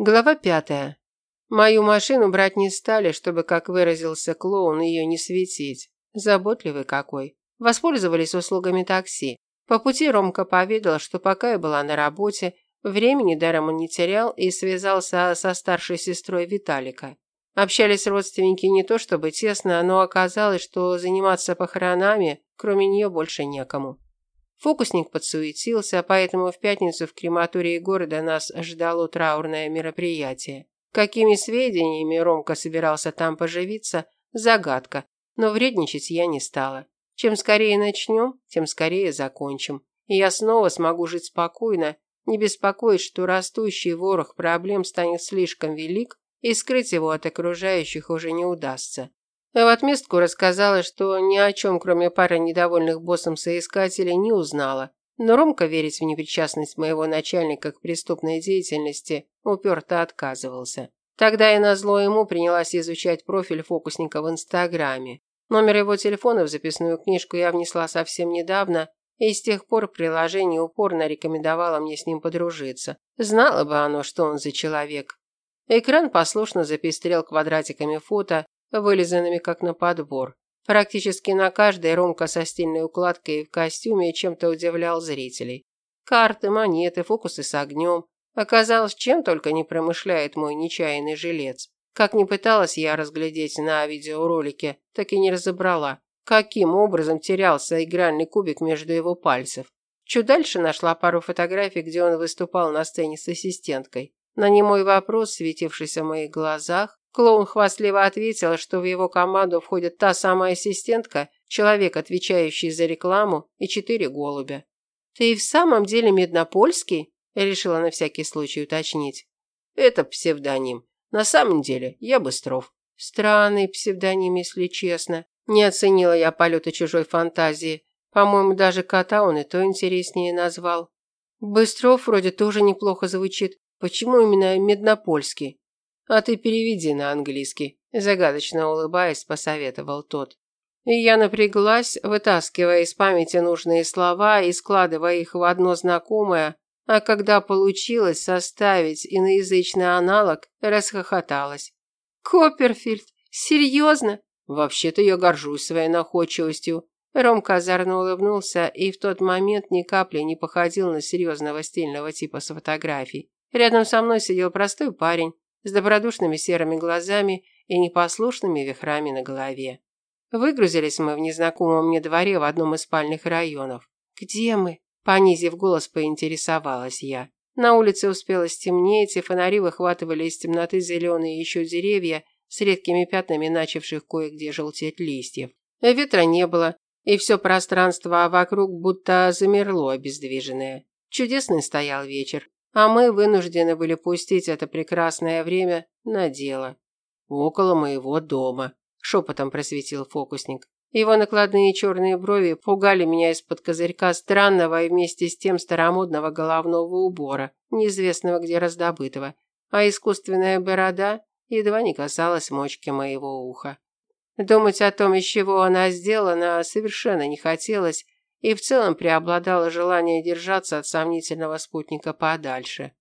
Глава пятая. Мою машину брать не стали, чтобы, как выразился клоун, ее не светить. Заботливый какой. Воспользовались услугами такси. По пути Ромка поведал, что пока я была на работе, времени даром он не терял и связался со старшей сестрой Виталика. Общались родственники не то чтобы тесно, но оказалось, что заниматься похоронами, кроме нее, больше некому. Фокусник подсуетился, поэтому в пятницу в крематории города нас ждало траурное мероприятие. Какими сведениями Ромка собирался там поживиться – загадка, но вредничать я не стала. Чем скорее начнем, тем скорее закончим. И я снова смогу жить спокойно, не беспокоить, что растущий ворох проблем станет слишком велик, и скрыть его от окружающих уже не удастся. В отместку рассказала, что ни о чем, кроме пары недовольных боссом соискателей, не узнала. Но Ромка верить в непричастность моего начальника к преступной деятельности уперто отказывался. Тогда я назло ему принялась изучать профиль фокусника в Инстаграме. Номер его телефона в записную книжку я внесла совсем недавно, и с тех пор приложение упорно рекомендовало мне с ним подружиться. Знало бы оно, что он за человек. Экран послушно запестрел квадратиками фото, вылизанными как на подбор. Практически на каждой Ромка со стильной укладкой в костюме чем-то удивлял зрителей. Карты, монеты, фокусы с огнем. Оказалось, чем только не промышляет мой нечаянный жилец. Как ни пыталась я разглядеть на видеоролике, так и не разобрала, каким образом терялся игральный кубик между его пальцев. Чуть дальше нашла пару фотографий, где он выступал на сцене с ассистенткой. На немой вопрос, светившийся в моих глазах, Клоун хвастливо ответил, что в его команду входит та самая ассистентка, человек, отвечающий за рекламу, и четыре голубя. «Ты и в самом деле Меднопольский?» – решила на всякий случай уточнить. «Это псевдоним. На самом деле я Быстров». Странный псевдоним, если честно. Не оценила я полета чужой фантазии. По-моему, даже кота он и то интереснее назвал. Быстров вроде тоже неплохо звучит. Почему именно Меднопольский? А ты переведи на английский, загадочно улыбаясь, посоветовал тот. И я напряглась, вытаскивая из памяти нужные слова и складывая их в одно знакомое, а когда получилось составить иноязычный аналог, расхохоталась. Копперфильд, серьезно? Вообще-то я горжусь своей находчивостью. Ромка озорно улыбнулся и в тот момент ни капли не походил на серьезного стильного типа с фотографий. Рядом со мной сидел простой парень, с добродушными серыми глазами и непослушными вихрами на голове. Выгрузились мы в незнакомом мне дворе в одном из спальных районов. «Где мы?» – понизив голос, поинтересовалась я. На улице успело стемнеть, и фонари выхватывали из темноты зеленые еще деревья с редкими пятнами начавших кое-где желтеть листьев. Ветра не было, и все пространство вокруг будто замерло обездвиженное. Чудесный стоял вечер а мы вынуждены были пустить это прекрасное время на дело. Около моего дома, шепотом просветил фокусник. Его накладные черные брови пугали меня из-под козырька странного и вместе с тем старомодного головного убора, неизвестного где раздобытого, а искусственная борода едва не касалась мочки моего уха. Думать о том, из чего она сделана, совершенно не хотелось, и в целом преобладало желание держаться от сомнительного спутника подальше.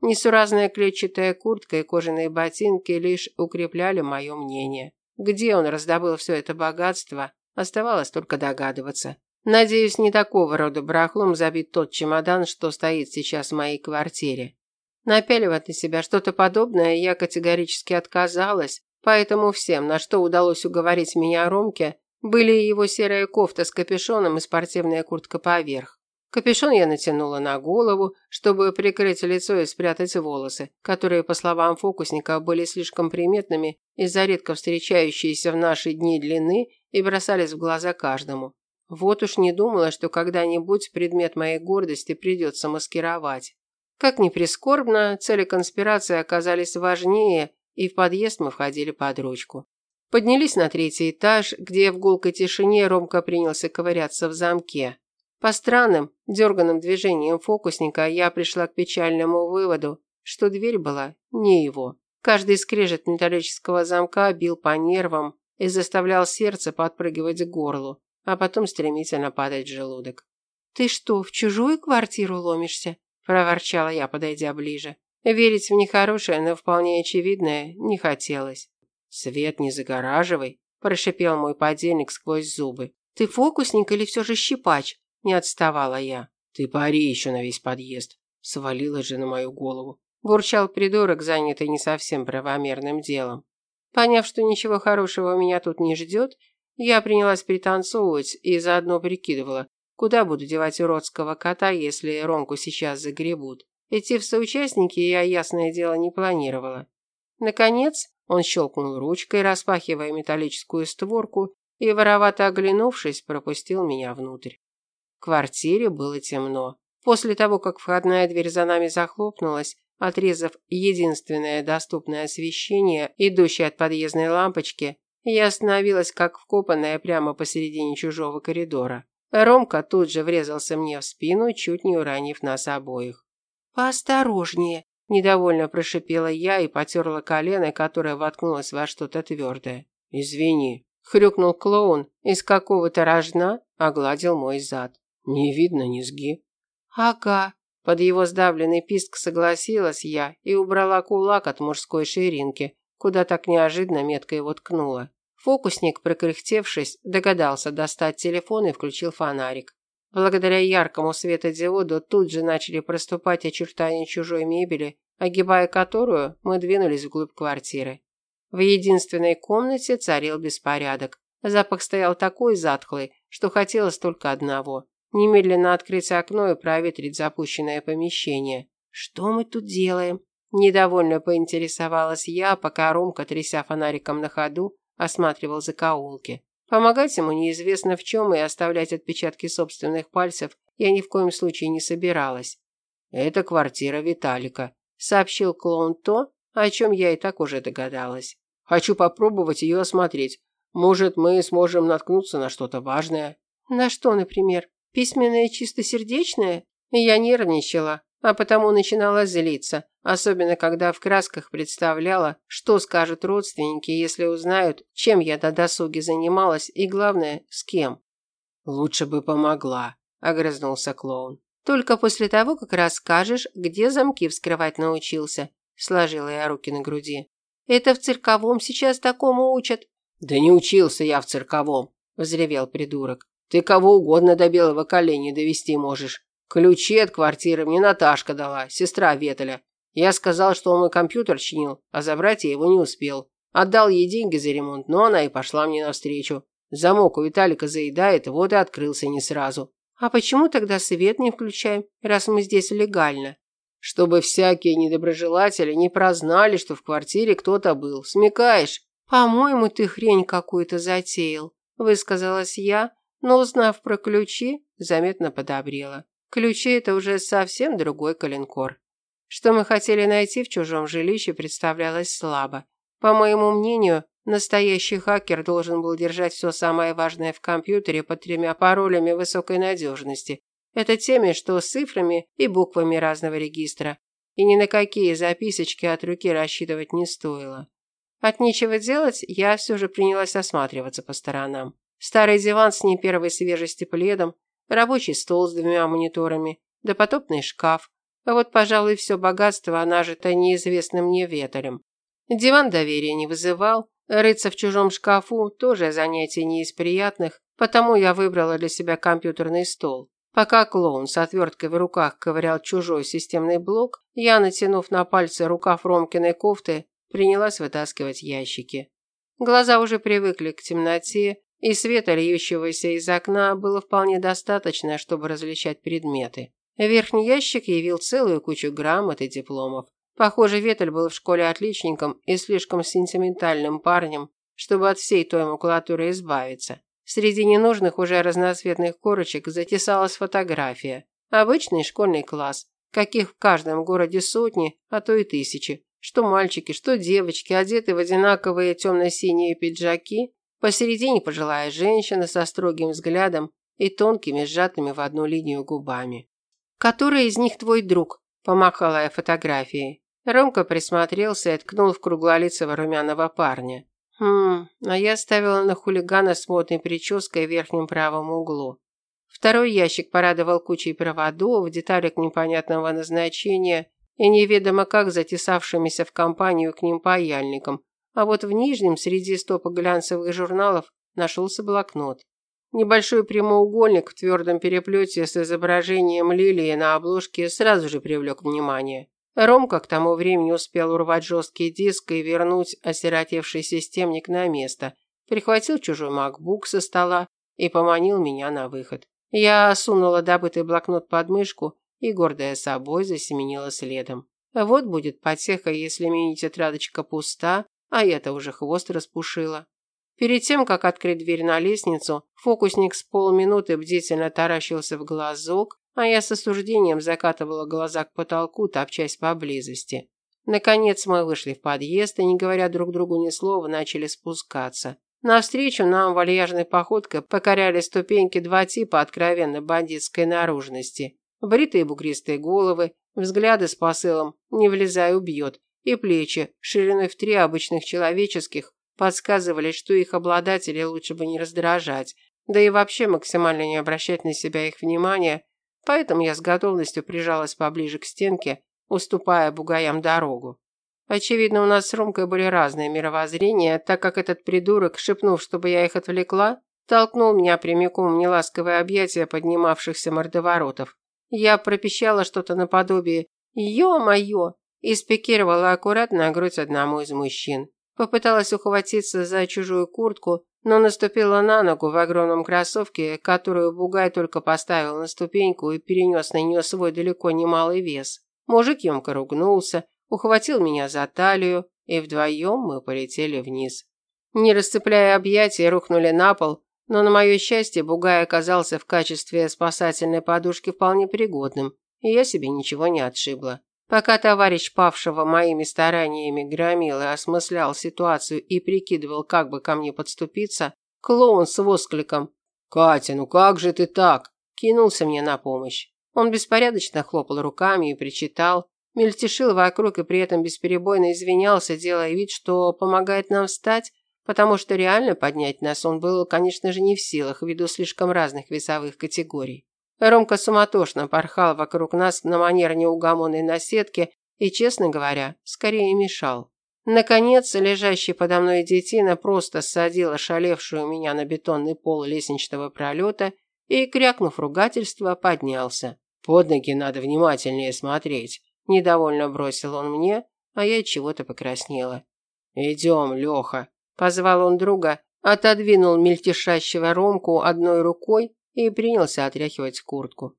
Несуразная клетчатая куртка и кожаные ботинки лишь укрепляли мое мнение. Где он раздобыл все это богатство, оставалось только догадываться. Надеюсь, не такого рода брахлом забит тот чемодан, что стоит сейчас в моей квартире. Напяливать на себя что-то подобное я категорически отказалась, поэтому всем, на что удалось уговорить меня Ромке, были его серая кофта с капюшоном и спортивная куртка поверх. Капюшон я натянула на голову, чтобы прикрыть лицо и спрятать волосы, которые, по словам фокусника, были слишком приметными из-за редко встречающейся в наши дни длины и бросались в глаза каждому. Вот уж не думала, что когда-нибудь предмет моей гордости придется маскировать. Как ни прискорбно, цели конспирации оказались важнее, и в подъезд мы входили под ручку. Поднялись на третий этаж, где в гулкой тишине Ромка принялся ковыряться в замке. По странным, дерганным движениям фокусника я пришла к печальному выводу, что дверь была не его. Каждый скрежет металлического замка бил по нервам и заставлял сердце подпрыгивать к горлу, а потом стремительно падать в желудок. «Ты что, в чужую квартиру ломишься?» – проворчала я, подойдя ближе. Верить в нехорошее, но вполне очевидное не хотелось. «Свет не загораживай», – прошипел мой подельник сквозь зубы. «Ты фокусник или все же щипач?» – не отставала я. «Ты пари еще на весь подъезд», – свалилась же на мою голову. Бурчал придурок, занятый не совсем правомерным делом. Поняв, что ничего хорошего меня тут не ждет, я принялась пританцовывать и заодно прикидывала, куда буду девать уродского кота, если Ромку сейчас загребут. Идти в соучастники я, ясное дело, не планировала. Наконец, он щелкнул ручкой, распахивая металлическую створку, и, воровато оглянувшись, пропустил меня внутрь. В квартире было темно. После того, как входная дверь за нами захлопнулась, отрезав единственное доступное освещение, идущее от подъездной лампочки, я остановилась как вкопанная прямо посередине чужого коридора. Ромка тут же врезался мне в спину, чуть не уронив нас обоих. «Поосторожнее», – недовольно прошипела я и потерла колено, которое воткнулось во что-то твердое. «Извини», – хрюкнул клоун, из какого-то рожна огладил мой зад. «Не видно низги». «Ага», – под его сдавленный писк согласилась я и убрала кулак от мужской ширинки, куда так неожиданно метко его ткнула. Фокусник, прокряхтевшись, догадался достать телефон и включил фонарик. Благодаря яркому светодиоду тут же начали проступать очертания чужой мебели, огибая которую мы двинулись вглубь квартиры. В единственной комнате царил беспорядок. Запах стоял такой затхлый, что хотелось только одного – немедленно открыть окно и проветрить запущенное помещение. «Что мы тут делаем?» Недовольно поинтересовалась я, пока Ромка, тряся фонариком на ходу, осматривал закоулки. Помогать ему неизвестно в чем и оставлять отпечатки собственных пальцев я ни в коем случае не собиралась. «Это квартира Виталика», – сообщил клоун то, о чем я и так уже догадалась. «Хочу попробовать ее осмотреть. Может, мы сможем наткнуться на что-то важное?» «На что, например? Письменное чистосердечное?» Я нервничала, а потому начинала злиться, особенно когда в красках представляла, что скажут родственники, если узнают, чем я до досуги занималась и, главное, с кем. «Лучше бы помогла», – огрызнулся клоун. «Только после того, как расскажешь, где замки вскрывать научился», – сложила я руки на груди. «Это в цирковом сейчас такому учат». «Да не учился я в цирковом», – взревел придурок. «Ты кого угодно до белого коленя довести можешь. Ключи от квартиры мне Наташка дала, сестра Ветеля. Я сказал, что он мой компьютер чинил, а забрать я его не успел. Отдал ей деньги за ремонт, но она и пошла мне навстречу. Замок у Виталика заедает, вот и открылся не сразу. А почему тогда свет не включаем, раз мы здесь легально? Чтобы всякие недоброжелатели не прознали, что в квартире кто-то был. Смекаешь? По-моему, ты хрень какую-то затеял, высказалась я, но узнав про ключи, заметно подобрела. Ключи – это уже совсем другой калинкор. Что мы хотели найти в чужом жилище, представлялось слабо. По моему мнению, настоящий хакер должен был держать все самое важное в компьютере под тремя паролями высокой надежности. Это теми, что с цифрами и буквами разного регистра. И ни на какие записочки от руки рассчитывать не стоило. От нечего делать, я все же принялась осматриваться по сторонам. Старый диван с не первой свежести пледом, рабочий стол с двумя мониторами, допотопный шкаф, а вот, пожалуй, все богатство нажито неизвестным мне ветром. Диван доверия не вызывал, рыться в чужом шкафу тоже занятие не из приятных, потому я выбрала для себя компьютерный стол. Пока клоун с отверткой в руках ковырял чужой системный блок, я, натянув на пальцы рукав Ромкиной кофты, принялась вытаскивать ящики. Глаза уже привыкли к темноте, и света, льющегося из окна, было вполне достаточно, чтобы различать предметы. Верхний ящик явил целую кучу грамот и дипломов. Похоже, Ветель был в школе отличником и слишком сентиментальным парнем, чтобы от всей той макулатуры избавиться. Среди ненужных уже разноцветных корочек затесалась фотография. Обычный школьный класс, каких в каждом городе сотни, а то и тысячи. Что мальчики, что девочки, одеты в одинаковые темно-синие пиджаки, посередине пожилая женщина со строгим взглядом и тонкими сжатыми в одну линию губами. «Который из них твой друг?» – помахала я фотографией. Ромка присмотрелся и ткнул в круглолицего румяного парня. Хм, а я ставила на хулигана с модной прической в верхнем правом углу. Второй ящик порадовал кучей проводов, деталек непонятного назначения и неведомо как затесавшимися в компанию к ним паяльником, а вот в нижнем, среди стопок глянцевых журналов, нашелся блокнот. Небольшой прямоугольник в твердом переплете с изображением лилии на обложке сразу же привлек внимание. Ромка к тому времени успел урвать жесткий диск и вернуть осиротевший системник на место, прихватил чужой макбук со стола и поманил меня на выход. Я сунула добытый блокнот под мышку и, гордая собой, засеменила следом. Вот будет потеха, если мини-тетрадочка пуста, а я-то уже хвост распушила. Перед тем, как открыть дверь на лестницу, фокусник с полминуты бдительно таращился в глазок, а я с осуждением закатывала глаза к потолку, топчась поблизости. Наконец мы вышли в подъезд и, не говоря друг другу ни слова, начали спускаться. Навстречу нам вальяжной походкой покоряли ступеньки два типа откровенно бандитской наружности. Бритые бугристые головы, взгляды с посылом «не влезай, убьет» и плечи, шириной в три обычных человеческих, подсказывали, что их обладатели лучше бы не раздражать, да и вообще максимально не обращать на себя их внимания, поэтому я с готовностью прижалась поближе к стенке, уступая бугаям дорогу. Очевидно, у нас с Ромкой были разные мировоззрения, так как этот придурок, шепнув, чтобы я их отвлекла, толкнул меня прямиком в неласковое объятие поднимавшихся мордоворотов. Я пропищала что-то наподобие «Ё-моё!» И спикировала аккуратно на грудь одному из мужчин. Попыталась ухватиться за чужую куртку, но наступила на ногу в огромном кроссовке, которую Бугай только поставил на ступеньку и перенес на нее свой далеко немалый вес. Мужик емко ругнулся, ухватил меня за талию, и вдвоем мы полетели вниз. Не расцепляя объятия, рухнули на пол, но на мое счастье Бугай оказался в качестве спасательной подушки вполне пригодным, и я себе ничего не отшибла. Пока товарищ павшего моими стараниями громил и осмыслял ситуацию и прикидывал, как бы ко мне подступиться, клоун с воскликом «Катя, ну как же ты так?» кинулся мне на помощь. Он беспорядочно хлопал руками и причитал, мельтешил вокруг и при этом бесперебойно извинялся, делая вид, что помогает нам встать, потому что реально поднять нас он был, конечно же, не в силах ввиду слишком разных весовых категорий. Ромка суматошно порхал вокруг нас на манер неугомонной наседки и, честно говоря, скорее мешал. Наконец, лежащий подо мной детина просто ссадила шалевшую меня на бетонный пол лестничного пролета и, крякнув ругательство, поднялся. «Под ноги надо внимательнее смотреть», – недовольно бросил он мне, а я чего-то покраснела. «Идем, Леха», – позвал он друга, отодвинул мельтешащего Ромку одной рукой и принялся отряхивать куртку.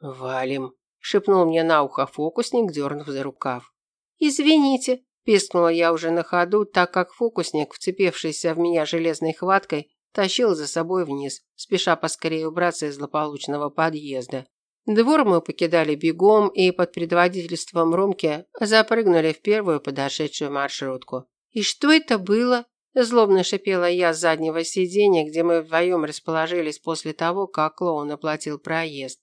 «Валим», – шепнул мне на ухо фокусник, дернув за рукав. «Извините», – пискнула я уже на ходу, так как фокусник, вцепившийся в меня железной хваткой, тащил за собой вниз, спеша поскорее убраться из злополучного подъезда. Двор мы покидали бегом и под предводительством Ромки запрыгнули в первую подошедшую маршрутку. «И что это было?» Злобно шипела я с заднего сиденья, где мы вдвоем расположились после того, как клоун оплатил проезд.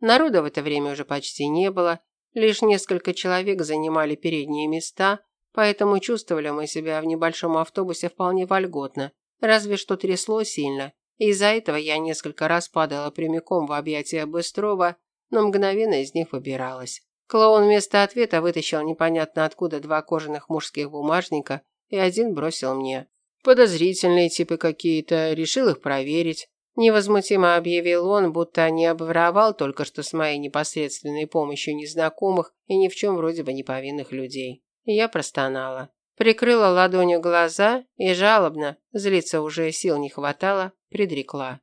Народа в это время уже почти не было, лишь несколько человек занимали передние места, поэтому чувствовали мы себя в небольшом автобусе вполне вольготно, разве что трясло сильно. Из-за этого я несколько раз падала прямиком в объятия Быстрова, но мгновенно из них выбиралась. Клоун вместо ответа вытащил непонятно откуда два кожаных мужских бумажника и один бросил мне. Подозрительные типы какие-то, решил их проверить. Невозмутимо объявил он, будто не обворовал только что с моей непосредственной помощью незнакомых и ни в чем вроде бы не повинных людей. Я простонала. Прикрыла ладонью глаза и жалобно, злиться уже сил не хватало, предрекла.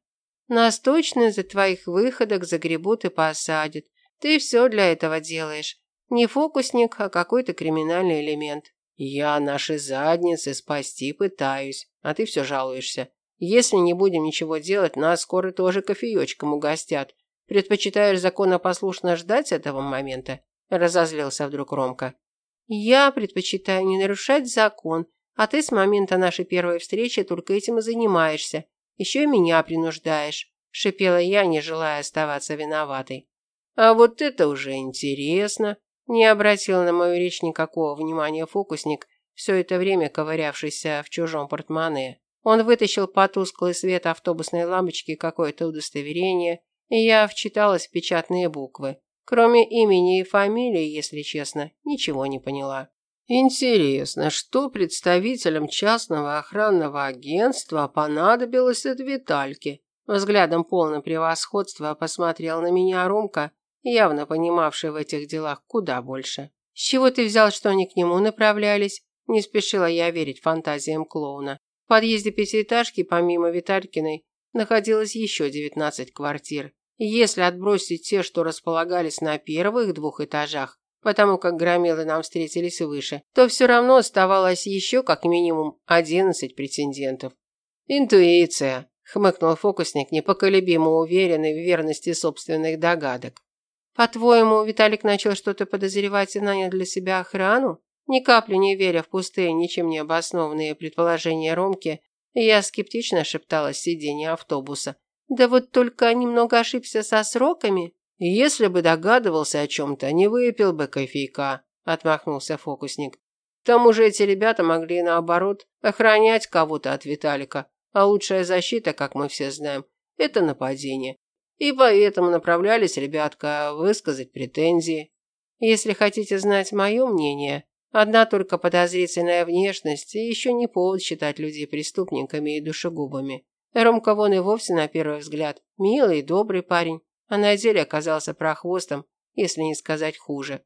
Нас точно из-за твоих выходок загребут и посадят. Ты все для этого делаешь. Не фокусник, а какой-то криминальный элемент. Я наши задницы спасти пытаюсь, а ты все жалуешься. Если не будем ничего делать, нас скоро тоже кофеечком угостят. Предпочитаешь законопослушно ждать этого момента? Разозлился вдруг Ромка. Я предпочитаю не нарушать закон, а ты с момента нашей первой встречи только этим и занимаешься. Еще и меня принуждаешь, шипела я, не желая оставаться виноватой. А вот это уже интересно, не обратил на мою речь никакого внимания фокусник, все это время ковырявшийся в чужом портмоне. Он вытащил по тусклый свет автобусной лампочки какое-то удостоверение, и я вчиталась в печатные буквы. Кроме имени и фамилии, если честно, ничего не поняла. Интересно, что представителям частного охранного агентства понадобилось от Витальки? Взглядом полным превосходства посмотрел на меня Ромка, явно понимавший в этих делах куда больше. «С чего ты взял, что они к нему направлялись?» Не спешила я верить фантазиям клоуна. В подъезде пятиэтажки, помимо Виталькиной, находилось еще 19 квартир. Если отбросить те, что располагались на первых двух этажах, потому как громилы нам встретились выше, то все равно оставалось еще как минимум 11 претендентов. Интуиция, хмыкнул фокусник, непоколебимо уверенный в верности собственных догадок. По-твоему, Виталик начал что-то подозревать и нанял для себя охрану? Ни капли не веря в пустые, ничем не обоснованные предположения Ромки, я скептично шептала с сиденья автобуса. Да вот только немного ошибся со сроками. Если бы догадывался о чем-то, не выпил бы кофейка, отмахнулся фокусник. К тому же эти ребята могли, наоборот, охранять кого-то от Виталика. А лучшая защита, как мы все знаем, это нападение. И поэтому направлялись ребятка высказать претензии. Если хотите знать мое мнение, одна только подозрительная внешность еще не повод считать людей преступниками и душегубами. Ромка вон и вовсе на первый взгляд милый и добрый парень, а на деле оказался прохвостом, если не сказать хуже.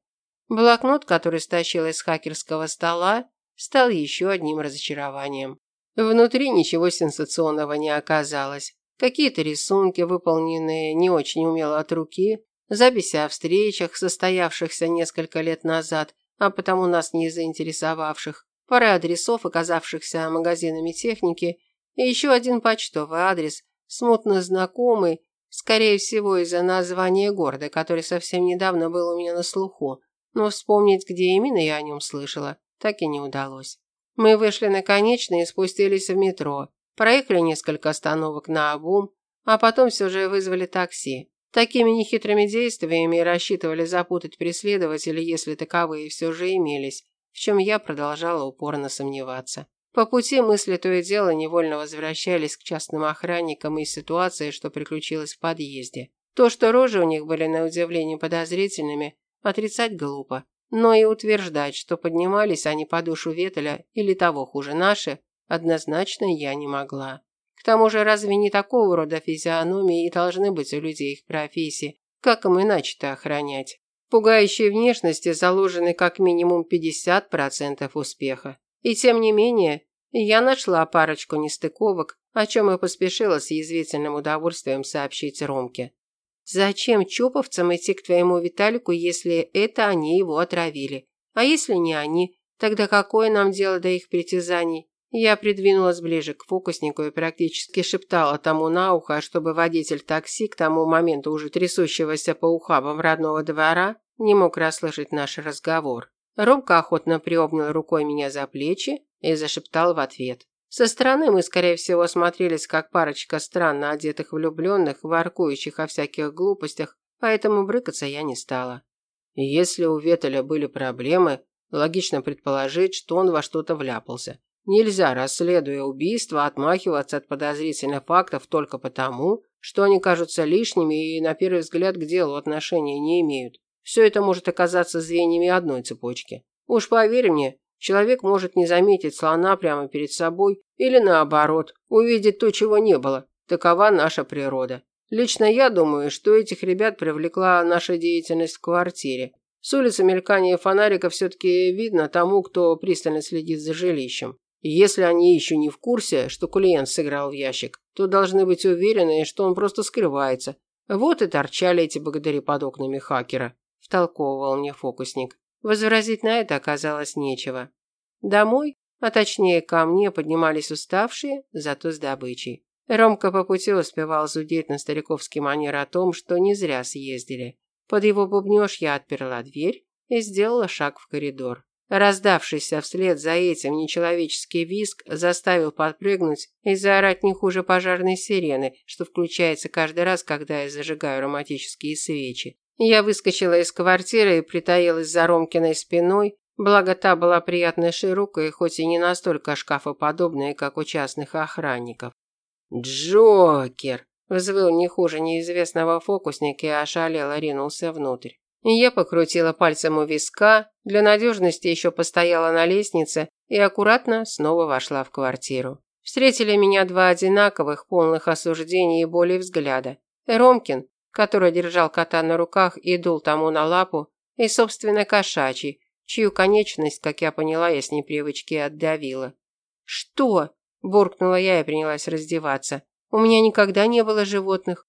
Блокнот, который стащил из хакерского стола, стал еще одним разочарованием. Внутри ничего сенсационного не оказалось. Какие-то рисунки, выполненные не очень умело от руки, записи о встречах, состоявшихся несколько лет назад, а потому нас не заинтересовавших, пара адресов, оказавшихся магазинами техники и еще один почтовый адрес, смутно знакомый, скорее всего из-за названия города, который совсем недавно был у меня на слуху, но вспомнить, где именно я о нем слышала, так и не удалось. Мы вышли на конечный и спустились в метро, проехали несколько остановок на обум, а потом все же вызвали такси. Такими нехитрыми действиями рассчитывали запутать преследователей, если таковые все же имелись, в чем я продолжала упорно сомневаться. По пути мысли то и дело невольно возвращались к частным охранникам и ситуации, что приключилось в подъезде. То, что рожи у них были на удивление подозрительными, отрицать глупо. Но и утверждать, что поднимались они по душу Ветеля или того хуже наши, однозначно я не могла. К тому же разве не такого рода физиономии и должны быть у людей их профессии, как им иначе-то охранять? Пугающей внешности заложены как минимум 50% успеха. И тем не менее, я нашла парочку нестыковок, о чем и поспешила с язвительным удовольствием сообщить Ромке. Зачем чоповцам идти к твоему Виталику, если это они его отравили? А если не они, тогда какое нам дело до их притязаний? Я придвинулась ближе к фокуснику и практически шептала тому на ухо, чтобы водитель такси, к тому моменту уже трясущегося по ухабам родного двора, не мог расслышать наш разговор. Ромка охотно приобнял рукой меня за плечи и зашептал в ответ. Со стороны мы, скорее всего, смотрелись как парочка странно одетых влюбленных, воркующих о всяких глупостях, поэтому брыкаться я не стала. Если у Ветеля были проблемы, логично предположить, что он во что-то вляпался. Нельзя, расследуя убийство, отмахиваться от подозрительных фактов только потому, что они кажутся лишними и, на первый взгляд, к делу отношения не имеют. Все это может оказаться звеньями одной цепочки. Уж поверь мне, человек может не заметить слона прямо перед собой или наоборот, увидеть то, чего не было. Такова наша природа. Лично я думаю, что этих ребят привлекла наша деятельность в квартире. С улицы мелькание фонарика все-таки видно тому, кто пристально следит за жилищем. Если они еще не в курсе, что клиент сыграл в ящик, то должны быть уверены, что он просто скрывается. Вот и торчали эти богатыри под окнами хакера втолковывал мне фокусник. Возразить на это оказалось нечего. Домой, а точнее ко мне, поднимались уставшие, зато с добычей. Ромка по пути успевал зудеть на стариковский манер о том, что не зря съездили. Под его бубнёж я отперла дверь и сделала шаг в коридор. Раздавшийся вслед за этим нечеловеческий визг заставил подпрыгнуть и заорать не хуже пожарной сирены, что включается каждый раз, когда я зажигаю ароматические свечи. Я выскочила из квартиры и притаилась за Ромкиной спиной, благо та была приятно широкая, хоть и не настолько шкафоподобная, как у частных охранников. «Джокер!» – взвыл не хуже неизвестного фокусника и ошалело ринулся внутрь. Я покрутила пальцем у виска, для надежности еще постояла на лестнице и аккуратно снова вошла в квартиру. Встретили меня два одинаковых, полных осуждений и боли взгляда. Ромкин, который держал кота на руках и дул тому на лапу, и, собственно, кошачий, чью конечность, как я поняла, я с непривычки отдавила. «Что?» – буркнула я и принялась раздеваться. «У меня никогда не было животных».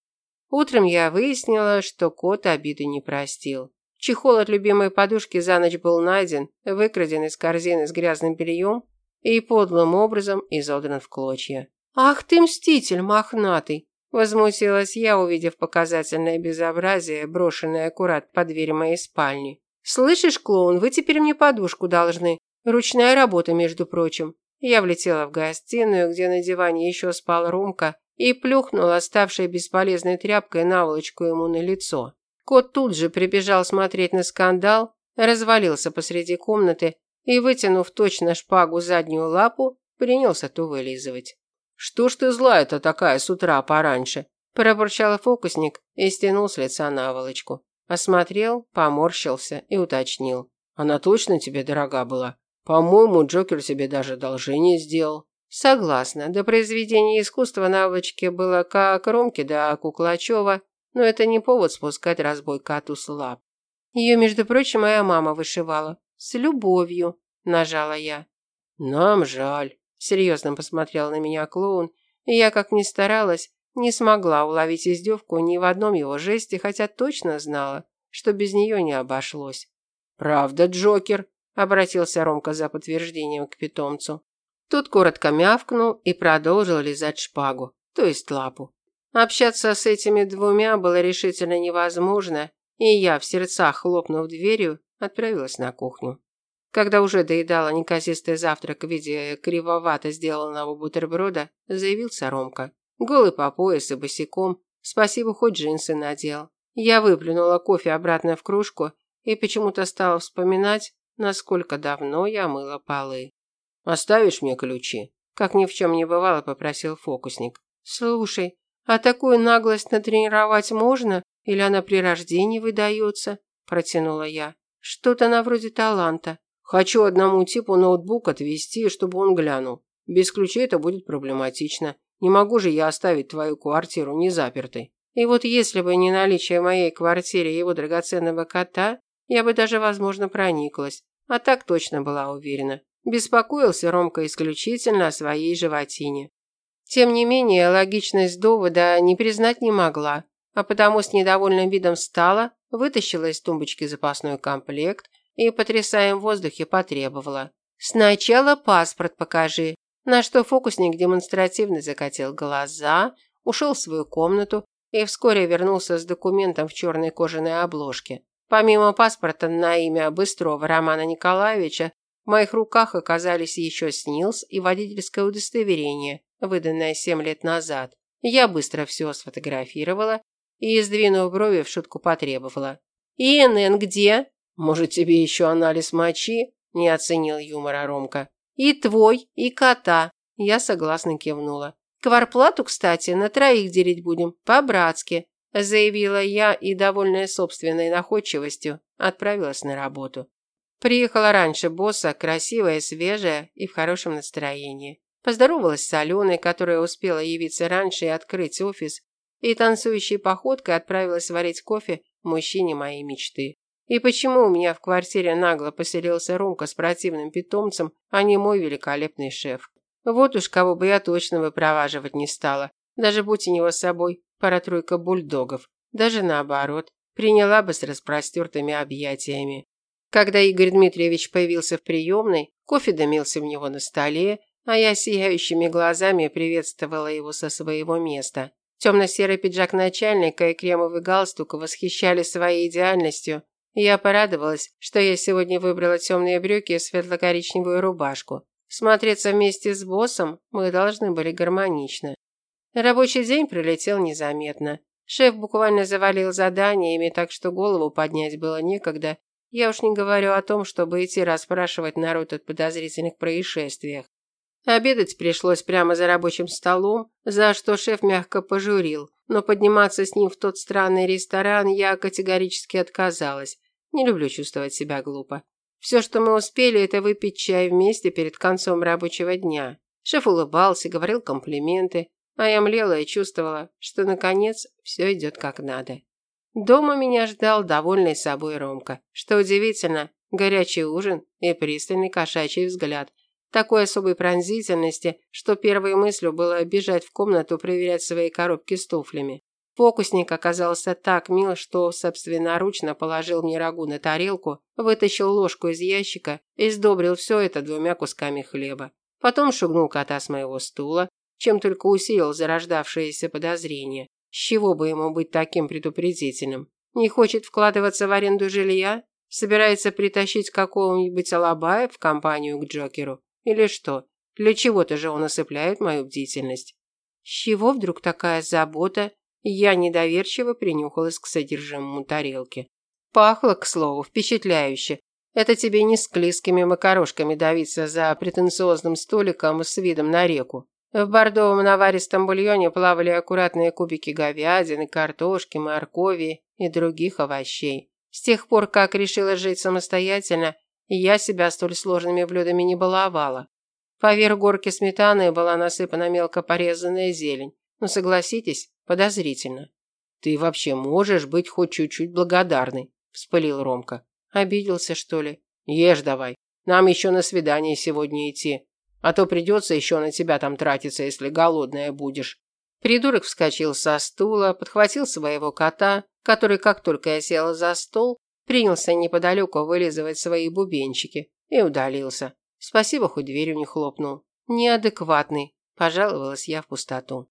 Утром я выяснила, что кот обиды не простил. Чехол от любимой подушки за ночь был найден, выкраден из корзины с грязным бельем и подлым образом изодран в клочья. «Ах ты мститель мохнатый!» Возмутилась я, увидев показательное безобразие, брошенное аккурат под дверь моей спальни. «Слышишь, клоун, вы теперь мне подушку должны. Ручная работа, между прочим». Я влетела в гостиную, где на диване еще спал Ромка, и плюхнула ставшей бесполезной тряпкой наволочку ему на лицо. Кот тут же прибежал смотреть на скандал, развалился посреди комнаты и, вытянув точно шпагу заднюю лапу, принялся то вылизывать. «Что ж ты злая-то такая с утра пораньше?» Пробурчал фокусник и стянул с лица наволочку. Осмотрел, поморщился и уточнил. «Она точно тебе дорога была? По-моему, Джокер тебе даже одолжение сделал». Согласна, до произведения искусства наволочки было как Ромки да Куклачева, но это не повод спускать разбой коту с лап. Ее, между прочим, моя мама вышивала. С любовью, нажала я. Нам жаль, Серьезно посмотрел на меня клоун, и я, как ни старалась, не смогла уловить издевку ни в одном его жесте, хотя точно знала, что без нее не обошлось. «Правда, Джокер?» – обратился Ромка за подтверждением к питомцу. Тут коротко мявкнул и продолжил лизать шпагу, то есть лапу. Общаться с этими двумя было решительно невозможно, и я, в сердцах хлопнув дверью, отправилась на кухню. Когда уже доедала неказистый завтрак в виде кривовато сделанного бутерброда, заявился Ромка. Голый по пояс и босиком, спасибо, хоть джинсы надел. Я выплюнула кофе обратно в кружку и почему-то стала вспоминать, насколько давно я мыла полы. «Оставишь мне ключи?» Как ни в чем не бывало, попросил фокусник. «Слушай, а такую наглость натренировать можно? Или она при рождении выдается?» Протянула я. «Что-то на вроде таланта. Хочу одному типу ноутбук отвезти, чтобы он глянул. Без ключей это будет проблематично. Не могу же я оставить твою квартиру незапертой. И вот если бы не наличие в моей квартире его драгоценного кота, я бы даже, возможно, прониклась. А так точно была уверена. Беспокоился Ромка исключительно о своей животине. Тем не менее, логичность довода не признать не могла, а потому с недовольным видом встала, вытащила из тумбочки запасной комплект и, потрясая в воздухе, потребовала. «Сначала паспорт покажи». На что фокусник демонстративно закатил глаза, ушел в свою комнату и вскоре вернулся с документом в черной кожаной обложке. Помимо паспорта на имя Быстрова Романа Николаевича, в моих руках оказались еще СНИЛС и водительское удостоверение, выданное семь лет назад. Я быстро все сфотографировала и, сдвинув брови, в шутку потребовала. «ИНН где?» «Может, тебе еще анализ мочи?» – не оценил юмора Ромка. «И твой, и кота», – я согласно кивнула. «Кварплату, кстати, на троих делить будем, по-братски», – заявила я и, довольная собственной находчивостью, отправилась на работу. Приехала раньше босса, красивая, свежая и в хорошем настроении. Поздоровалась с Аленой, которая успела явиться раньше и открыть офис, и танцующей походкой отправилась варить кофе мужчине моей мечты. И почему у меня в квартире нагло поселился Ромка с противным питомцем, а не мой великолепный шеф? Вот уж кого бы я точно выпроваживать не стала. Даже будь у него с собой пара-тройка бульдогов. Даже наоборот, приняла бы с распростертыми объятиями. Когда Игорь Дмитриевич появился в приемной, кофе дымился в него на столе, а я сияющими глазами приветствовала его со своего места. Темно-серый пиджак начальника и кремовый галстук восхищали своей идеальностью, я порадовалась, что я сегодня выбрала темные брюки и светло-коричневую рубашку. Смотреться вместе с боссом мы должны были гармонично. Рабочий день пролетел незаметно. Шеф буквально завалил заданиями, так что голову поднять было некогда. Я уж не говорю о том, чтобы идти расспрашивать народ о подозрительных происшествиях. Обедать пришлось прямо за рабочим столом, за что шеф мягко пожурил, но подниматься с ним в тот странный ресторан я категорически отказалась. Не люблю чувствовать себя глупо. Все, что мы успели, это выпить чай вместе перед концом рабочего дня. Шеф улыбался, говорил комплименты, а я млела и чувствовала, что, наконец, все идет как надо. Дома меня ждал довольный собой Ромка. Что удивительно, горячий ужин и пристальный кошачий взгляд. Такой особой пронзительности, что первой мыслью было бежать в комнату проверять свои коробки с туфлями. Фокусник оказался так мил, что собственноручно положил мне рагу на тарелку, вытащил ложку из ящика и сдобрил все это двумя кусками хлеба. Потом шугнул кота с моего стула, чем только усилил зарождавшееся подозрение. С чего бы ему быть таким предупредительным? Не хочет вкладываться в аренду жилья? Собирается притащить какого-нибудь алабая в компанию к Джокеру? Или что? Для чего-то же он осыпляет мою бдительность. С чего вдруг такая забота? Я недоверчиво принюхалась к содержимому тарелки. Пахло, к слову, впечатляюще. Это тебе не с клизкими макарошками давиться за претенциозным столиком с видом на реку. В бордовом наваристом бульоне плавали аккуратные кубики говядины, картошки, моркови и других овощей. С тех пор, как решила жить самостоятельно, я себя столь сложными блюдами не баловала. Поверх горки сметаны была насыпана мелко порезанная зелень. Но согласитесь, подозрительно. «Ты вообще можешь быть хоть чуть-чуть благодарной?» – вспылил Ромка. «Обиделся, что ли?» «Ешь давай. Нам еще на свидание сегодня идти. А то придется еще на тебя там тратиться, если голодная будешь». Придурок вскочил со стула, подхватил своего кота, который, как только я села за стол, принялся неподалеку вылизывать свои бубенчики и удалился. Спасибо, хоть дверью не хлопнул. Неадекватный, пожаловалась я в пустоту.